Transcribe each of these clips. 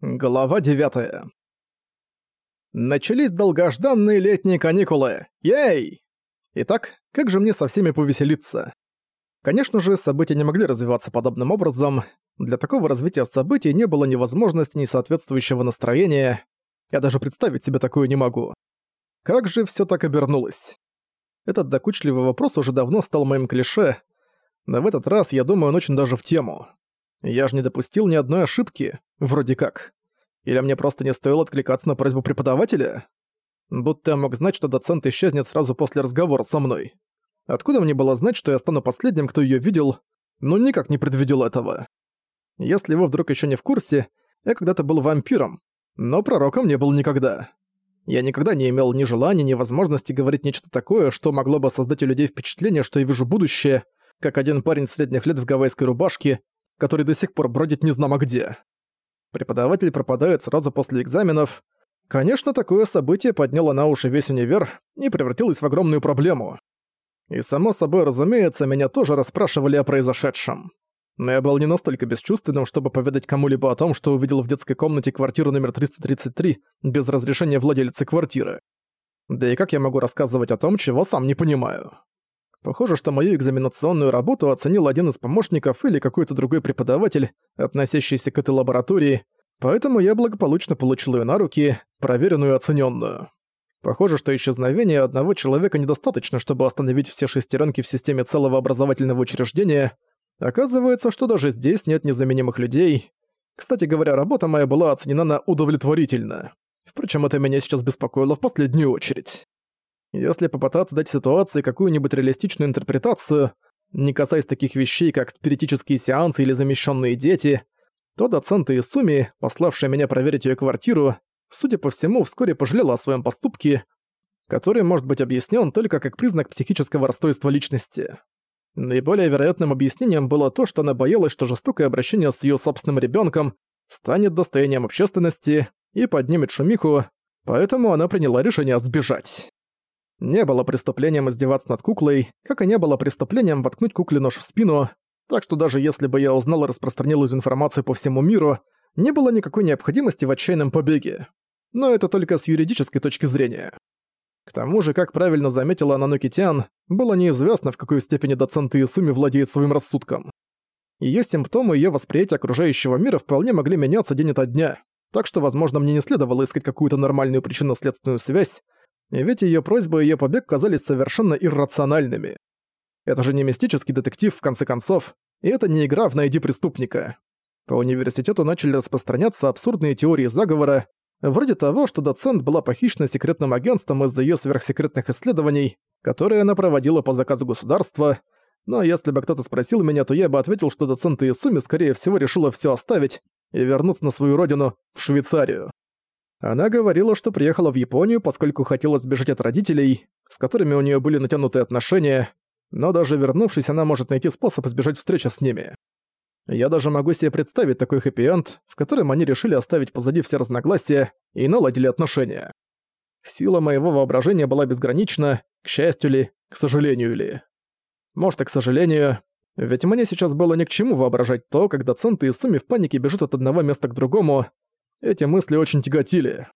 Глава 9 Начались долгожданные летние каникулы. Ей! Итак, как же мне со всеми повеселиться? Конечно же, события не могли развиваться подобным образом. Для такого развития событий не было ни возможности, ни соответствующего настроения. Я даже представить себе такое не могу. Как же всё так обернулось? Этот докучливый вопрос уже давно стал моим клише, но в этот раз, я думаю, он очень даже в тему. Я же не допустил ни одной ошибки, вроде как. Или мне просто не стоило откликаться на просьбу преподавателя? Будто я мог знать, что доцент исчезнет сразу после разговора со мной. Откуда мне было знать, что я стану последним, кто её видел? Ну, никак не предвидел этого. Если вы вдруг ещё не в курсе, я когда-то был вампиром, но пророком не был никогда. Я никогда не имел ни желания, ни возможности говорить нечто такое, что могло бы создать у людей впечатление, что я вижу будущее, как один парень средних лет в гавайской рубашке, который до сих пор бродит незнамо где. Преподаватель пропадает сразу после экзаменов. Конечно, такое событие подняло на уши весь универ и превратилось в огромную проблему. И само собой, разумеется, меня тоже расспрашивали о произошедшем. Но я был не настолько бесчувственным, чтобы поведать кому-либо о том, что увидел в детской комнате квартиру номер 333 без разрешения владельца квартиры. Да и как я могу рассказывать о том, чего сам не понимаю? Похоже, что мою экзаменационную работу оценил один из помощников или какой-то другой преподаватель, относящийся к этой лаборатории, поэтому я благополучно получил ее на руки, проверенную и оцененную. Похоже, что исчезновение одного человека недостаточно, чтобы остановить все шестеренки в системе целого образовательного учреждения. Оказывается, что даже здесь нет незаменимых людей. Кстати говоря, работа моя была оценена на удовлетворительно. Впрочем, это меня сейчас беспокоило в последнюю очередь. Если попытаться дать ситуации какую-нибудь реалистичную интерпретацию, не касаясь таких вещей, как спиритические сеансы или замещенные дети, то доцент Исуми, пославшая меня проверить ее квартиру, судя по всему, вскоре пожалела о своем поступке, который может быть объяснен только как признак психического расстройства личности. Наиболее вероятным объяснением было то, что она боялась, что жестокое обращение с ее собственным ребенком станет достоянием общественности и поднимет шумиху, поэтому она приняла решение сбежать. Не было преступлением издеваться над куклой, как и не было преступлением воткнуть кукле нож в спину, так что даже если бы я узнал и распространил эту информацию по всему миру, не было никакой необходимости в отчаянном побеге. Но это только с юридической точки зрения. К тому же, как правильно заметила Нанокитян, было неизвестно, в какой степени доцент Иесуми владеет своим рассудком. Её симптомы и её восприятие окружающего мира вполне могли меняться день ото дня, так что, возможно, мне не следовало искать какую-то нормальную причинно-следственную связь, ведь её просьбы и её побег казались совершенно иррациональными. Это же не мистический детектив, в конце концов, и это не игра в «Найди преступника». По университету начали распространяться абсурдные теории заговора, вроде того, что доцент была похищена секретным агентством из-за её сверхсекретных исследований, которые она проводила по заказу государства, но если бы кто-то спросил меня, то я бы ответил, что доцент Иесуми скорее всего решила всё оставить и вернуться на свою родину, в Швейцарию. Она говорила, что приехала в Японию, поскольку хотела сбежать от родителей, с которыми у нее были натянутые отношения, но даже вернувшись, она может найти способ избежать встречи с ними. Я даже могу себе представить такой хэппи-энд, в котором они решили оставить позади все разногласия и наладили отношения. Сила моего воображения была безгранична, к счастью ли, к сожалению ли. Может и к сожалению, ведь мне сейчас было ни к чему воображать то, как доценты и Суми в панике бежут от одного места к другому, эти мысли очень тяготили.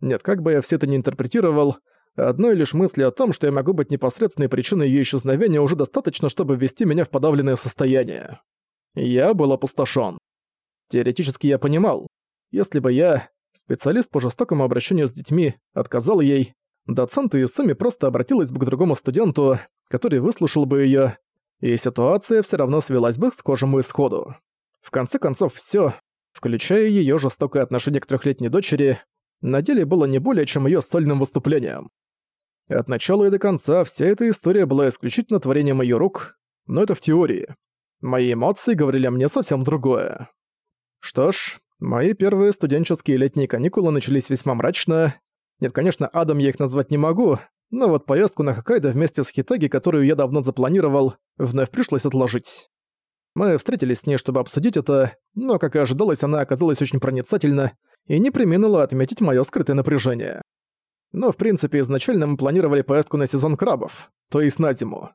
Нет, как бы я все это ни интерпретировал, одной лишь мысли о том, что я могу быть непосредственной причиной ее исчезновения, уже достаточно, чтобы ввести меня в подавленное состояние. Я был опустошен. Теоретически я понимал, если бы я, специалист по жестокому обращению с детьми, отказал ей, доцент Исуми просто обратилась бы к другому студенту, который выслушал бы ее, и ситуация все равно свелась бы к схожему исходу. В конце концов, все, включая ее жестокое отношение к трехлетней дочери, на деле было не более чем ее сольным выступлением. От начала и до конца вся эта история была исключительно творением ее рук, но это в теории. Мои эмоции говорили мне совсем другое. Что ж, мои первые студенческие летние каникулы начались весьма мрачно. Нет, конечно, адом я их назвать не могу, но вот поездку на Хоккайдо вместе с Хитаги, которую я давно запланировал, вновь пришлось отложить. Мы встретились с ней, чтобы обсудить это, но, как и ожидалось, она оказалась очень проницательна и не преминула отметить моё скрытое напряжение. Но, в принципе, изначально мы планировали поездку на сезон крабов, то есть на зиму.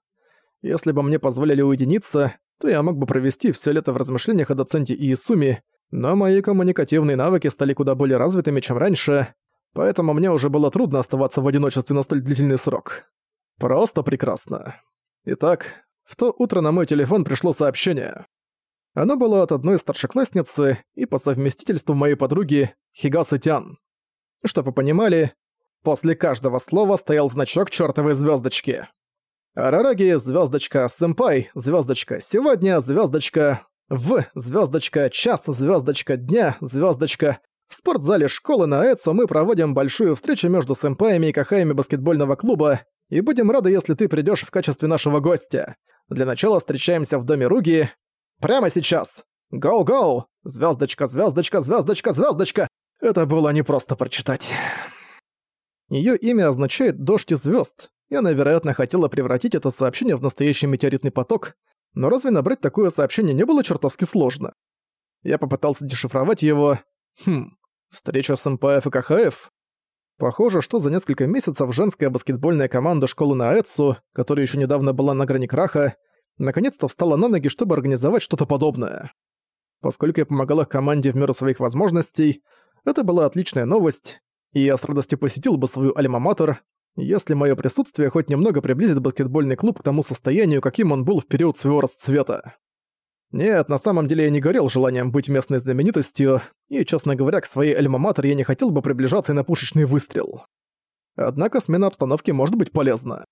Если бы мне позволили уединиться, то я мог бы провести всё лето в размышлениях о доценте Иисуми, Но мои коммуникативные навыки стали куда более развитыми, чем раньше, поэтому мне уже было трудно оставаться в одиночестве на столь длительный срок. Просто прекрасно. Итак, в то утро на мой телефон пришло сообщение. Оно было от одной старшеклассницы и по совместительству моей подруги Хигасы Тян. Чтоб вы понимали, после каждого слова стоял значок чёртовой звёздочки. Арараги, звёздочка, сэмпай, звёздочка, сегодня, звёздочка, в, звёздочка, час, звёздочка, дня, звёздочка. В спортзале школы на Эцу мы проводим большую встречу между сэмпаями и кахаями баскетбольного клуба, и будем рады, если ты придёшь в качестве нашего гостя. Для начала встречаемся в доме Руги. Прямо сейчас. Гоу-гоу! Звездочка, звездочка, звездочка, звездочка. Это было не просто прочитать. Ее имя означает «дождь из звезд», и она, вероятно, хотела превратить это сообщение в настоящий метеоритный поток, но разве набрать такое сообщение не было чертовски сложно? Я попытался дешифровать его. Хм, встреча с МПФ и КХФ? Похоже, что за несколько месяцев женская баскетбольная команда школы на Эцу, которая еще недавно была на грани краха, наконец-то встала на ноги, чтобы организовать что-то подобное. Поскольку я помогал их команде в меру своих возможностей, это была отличная новость, и я с радостью посетил бы свою альма-матер, если мое присутствие хоть немного приблизит баскетбольный клуб к тому состоянию, каким он был в период своего расцвета. Нет, на самом деле я не горел желанием быть местной знаменитостью, и, честно говоря, к своей альма-матер я не хотел бы приближаться и на пушечный выстрел. Однако смена обстановки может быть полезна.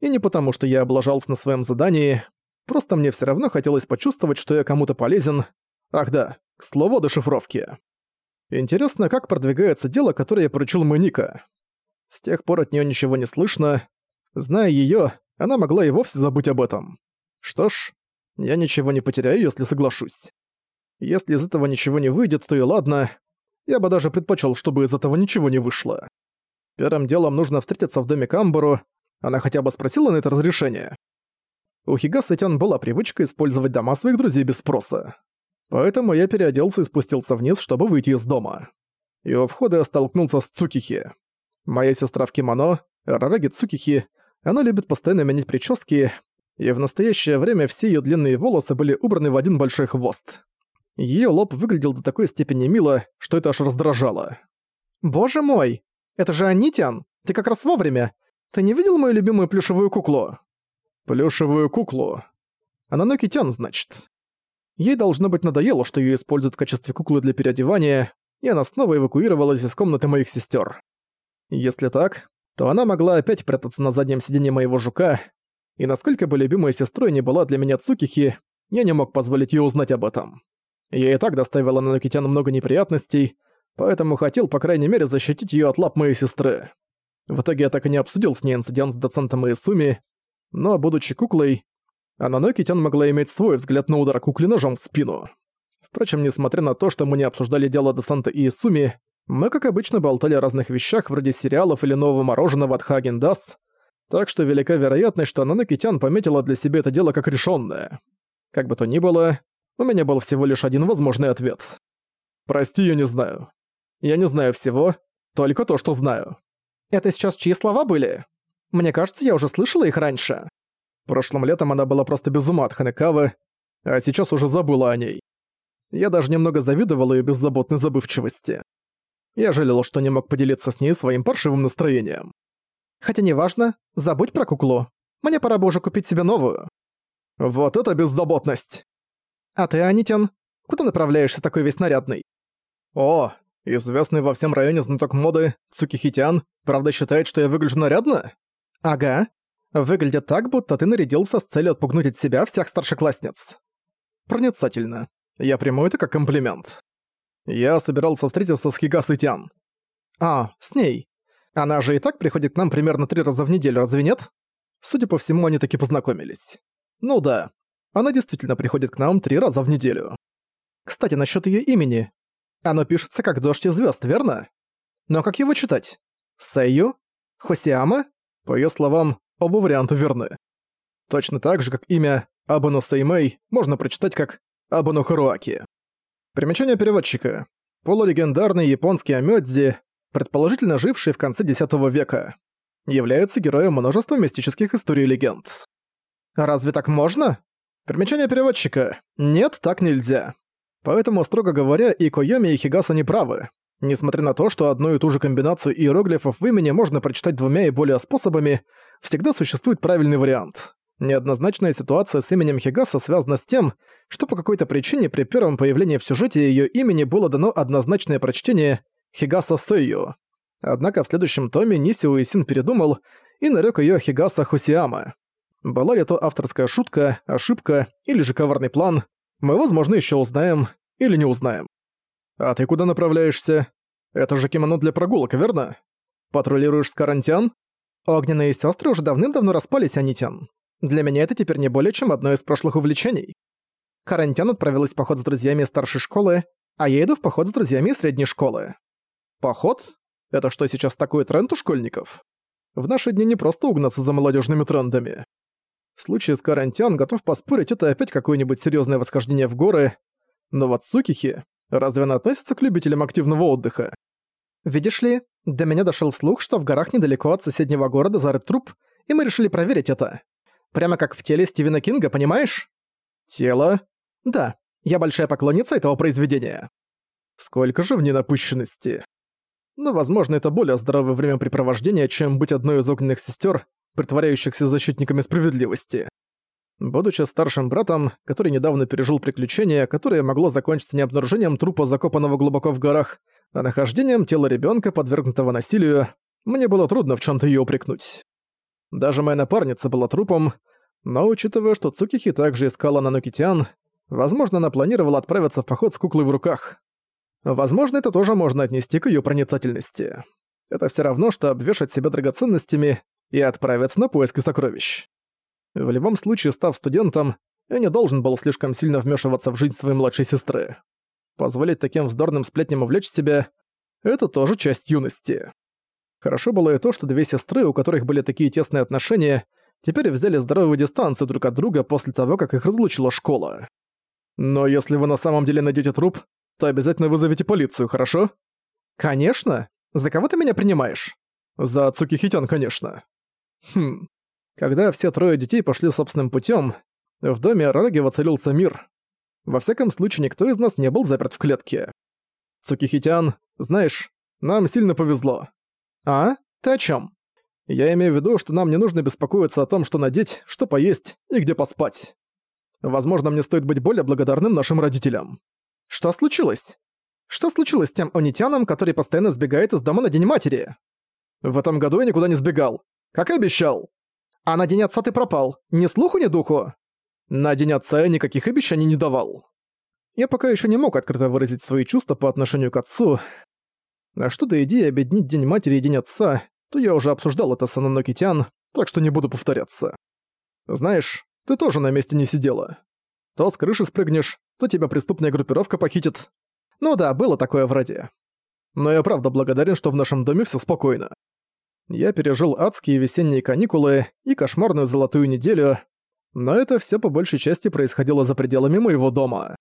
И не потому, что я облажался на своем задании, просто мне все равно хотелось почувствовать, что я кому-то полезен. Ах да, к слову о дешифровке. Интересно, как продвигается дело, которое я поручил Моника. С тех пор от нее ничего не слышно. Зная ее, она могла и вовсе забыть об этом. Что ж, я ничего не потеряю, если соглашусь. Если из этого ничего не выйдет, то и ладно. Я бы даже предпочел, чтобы из этого ничего не вышло. Первым делом нужно встретиться в доме Камбару. Она хотя бы спросила на это разрешение. У Хигаса Тян была привычка использовать дома своих друзей без спроса. Поэтому я переоделся и спустился вниз, чтобы выйти из дома. И у входа я столкнулся с Цукихи. Моя сестра в кимоно, Рараги Цукихи, она любит постоянно менять прически, и в настоящее время все её длинные волосы были убраны в один большой хвост. Её лоб выглядел до такой степени мило, что это аж раздражало. «Боже мой! Это же Анитян! Ты как раз вовремя! Ты не видел мою любимую плюшевую куклу?» «Плюшевую куклу?» Ананокитян, значит. Ей должно быть надоело, что её используют в качестве куклы для переодевания, и она снова эвакуировалась из комнаты моих сестер. Если так, то она могла опять прятаться на заднем сиденье моего жука, и насколько бы любимой сестрой не была для меня Цукихи, я не мог позволить ей узнать об этом. Я и так доставила на Нанокитян много неприятностей, поэтому хотел, по крайней мере, защитить ее от лап моей сестры. В итоге я так и не обсудил с ней инцидент с доцентом Иесуми, но, будучи куклой, Ананокитян могла иметь свой взгляд на удар кукле ножом в спину. Впрочем, несмотря на то, что мы не обсуждали дело доцента Иесуми, мы, как обычно, болтали о разных вещах вроде сериалов или нового мороженого от Хаген Дас, так что велика вероятность, что Нанокитян пометила для себя это дело как решенное. Как бы то ни было, у меня был всего лишь один возможный ответ. «Прости, я не знаю. Я не знаю всего, только то, что знаю». «Это сейчас чьи слова были? Мне кажется, я уже слышала их раньше». Прошлым летом она была просто без ума от Ханекавы, а сейчас уже забыла о ней. Я даже немного завидовал ее беззаботной забывчивости. Я жалел, что не мог поделиться с ней своим паршивым настроением. Хотя неважно, забудь про куклу. Мне пора бы уже купить себе новую. Вот это беззаботность. А ты, Анитян, куда направляешься такой весь нарядный? О, известный во всем районе знаток моды Цукихитян, правда считает, что я выгляжу нарядно? Ага. Выглядит так, будто ты нарядился с целью отпугнуть от себя всех старшеклассниц. Проницательно. Я приму это как комплимент. Я собирался встретиться с Хигасой Тян. А, с ней. Она же и так приходит к нам примерно три раза в неделю, разве нет? Судя по всему, они таки познакомились. Ну да, она действительно приходит к нам три раза в неделю. Кстати, насчет ее имени. Оно пишется как «Дождь и звезд, верно? Но как его читать? Сэйю? Хосиама? По ее словам, оба варианта верны. Точно так же, как имя Абану Сеймэй можно прочитать как Абану Харуаки. Примечание переводчика. Полулегендарный японский Амёдзи, предположительно живший в конце X века, является героем множества мистических историй и легенд. Разве так можно? Примечание переводчика. Нет, так нельзя. Поэтому, строго говоря, и Койоми, и Хигаса не правы. Несмотря на то, что одну и ту же комбинацию иероглифов в имени можно прочитать двумя и более способами, всегда существует правильный вариант. Неоднозначная ситуация с именем Хигаса связана с тем, что по какой-то причине при первом появлении в сюжете её имени было дано однозначное прочтение Хигаса Сэйю. Однако в следующем томе Ниси Уисин передумал и нарёк её Хигаса Хосиама. Была ли то авторская шутка, ошибка или же коварный план, мы, возможно, ещё узнаем или не узнаем. «А ты куда направляешься? Это же кимоно для прогулок, верно? Патрулируешь с Карантян?» Огненные сестры уже давным-давно распались, Анитян. Для меня это теперь не более чем одно из прошлых увлечений. Карантян отправилась в поход с друзьями старшей школы, а я иду в поход с друзьями средней школы. Поход? Это что, сейчас такой тренд у школьников? В наши дни не просто угнаться за молодежными трендами. В случае с Карантян готов поспорить, это опять какое-нибудь серьезное восхождение в горы, но вот Сукихи Разве она относится к любителям активного отдыха? Видишь ли, до меня дошел слух, что в горах недалеко от соседнего города зарыт труп, и мы решили проверить это. Прямо как в теле Стивена Кинга, понимаешь? Тело? Да, я большая поклонница этого произведения. Сколько же в ней напыщенности. Но, возможно, это более здоровое времяпрепровождение, чем быть одной из огненных сестер, притворяющихся защитниками справедливости. Будучи старшим братом, который недавно пережил приключение, которое могло закончиться не обнаружением трупа, закопанного глубоко в горах, а нахождением тела ребенка, подвергнутого насилию, мне было трудно в чем то ее упрекнуть. Даже моя напарница была трупом, но учитывая, что Цукихи также искала Нанокитян, возможно, она планировала отправиться в поход с куклой в руках. Возможно, это тоже можно отнести к ее проницательности. Это все равно, что обвешать себя драгоценностями и отправиться на поиски сокровищ. В любом случае, став студентом, я не должен был слишком сильно вмешиваться в жизнь своей младшей сестры. Позволить таким вздорным сплетням увлечь себя — это тоже часть юности. Хорошо было и то, что две сестры, у которых были такие тесные отношения, теперь взяли здоровую дистанцию друг от друга после того, как их разлучила школа. Но если вы на самом деле найдете труп, то обязательно вызовите полицию, хорошо? Конечно. За кого ты меня принимаешь? За Цукихитян, конечно. Хм. Когда все трое детей пошли собственным путем, в доме Араги воцарился мир. Во всяком случае, никто из нас не был заперт в клетке. Цукихитян, знаешь, нам сильно повезло. А? Ты о чем? Я имею в виду, что нам не нужно беспокоиться о том, что надеть, что поесть и где поспать. Возможно, мне стоит быть более благодарным нашим родителям. Что случилось? Что случилось с тем онитяном, который постоянно сбегает из дома на День Матери? В этом году я никуда не сбегал. Как и обещал. А на день отца ты пропал. Ни слуху, ни духу. На день отца я никаких обещаний не давал. Я пока еще не мог открыто выразить свои чувства по отношению к отцу. А что до идеи объединить День Матери и День Отца, то я уже обсуждал это с Ананокитян, так что не буду повторяться. Знаешь, ты тоже на месте не сидела. То с крыши спрыгнешь, то тебя преступная группировка похитит. Ну да, было такое вроде. Но я правда благодарен, что в нашем доме все спокойно. Я пережил адские весенние каникулы и кошмарную золотую неделю, но это все по большей части происходило за пределами моего дома.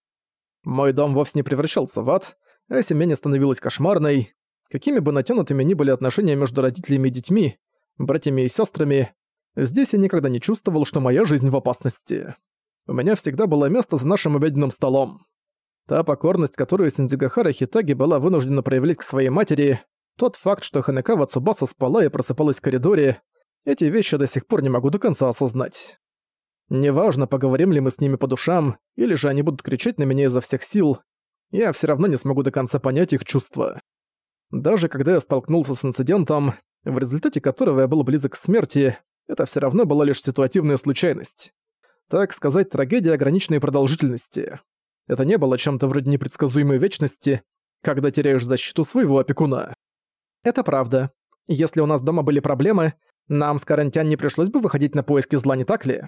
Мой дом вовсе не превращался в ад, а семья не становилась кошмарной. Какими бы натянутыми ни были отношения между родителями и детьми, братьями и сестрами, здесь я никогда не чувствовал, что моя жизнь в опасности. У меня всегда было место за нашим обеденным столом. Та покорность, которую Синдзюгахара Хитаги была вынуждена проявлять к своей матери, тот факт, что Ханекава Цубаса спала и просыпалась в коридоре, эти вещи до сих пор не могу до конца осознать. Неважно, поговорим ли мы с ними по душам, или же они будут кричать на меня изо всех сил, я все равно не смогу до конца понять их чувства. Даже когда я столкнулся с инцидентом, в результате которого я был близок к смерти, это все равно была лишь ситуативная случайность. Так сказать, трагедия ограниченной продолжительности. Это не было чем-то вроде непредсказуемой вечности, когда теряешь защиту своего опекуна. Это правда. Если у нас дома были проблемы, нам с Карантян не пришлось бы выходить на поиски зла, не так ли?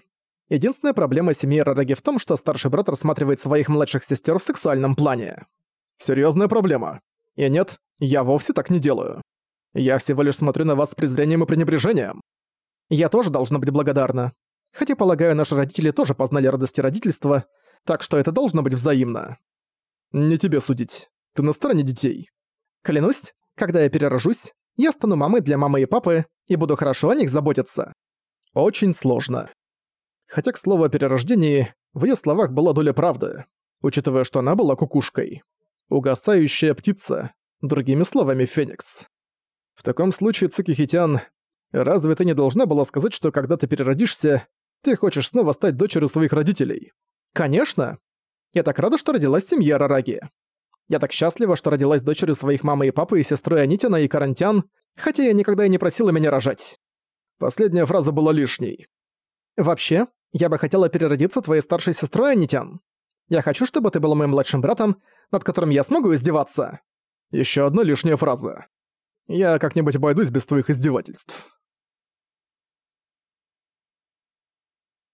Единственная проблема семьи Рараги в том, что старший брат рассматривает своих младших сестер в сексуальном плане. Серьезная проблема. И нет, я вовсе так не делаю. Я всего лишь смотрю на вас с презрением и пренебрежением. Я тоже должна быть благодарна. Хотя, полагаю, наши родители тоже познали радости родительства, так что это должно быть взаимно. Не тебе судить. Ты на стороне детей. Клянусь, когда я перерожусь, я стану мамой для мамы и папы и буду хорошо о них заботиться. Очень сложно. Хотя, к слову о перерождении, в её словах была доля правды. учитывая, что она была кукушкой. Угасающая птица, другими словами, феникс. В таком случае, Цукихитян, разве ты не должна была сказать, что когда ты переродишься, ты хочешь снова стать дочерью своих родителей? Конечно! Я так рада, что родилась семья Рараги. Я так счастлива, что родилась дочерью своих мамы и папы и сестрой Анитина и Карантян, хотя я никогда и не просила меня рожать. Последняя фраза была лишней. Вообще, я бы хотела переродиться твоей старшей сестрой Анитян. Я хочу, чтобы ты был моим младшим братом, над которым я смогу издеваться. Еще одна лишняя фраза. Я как-нибудь обойдусь без твоих издевательств.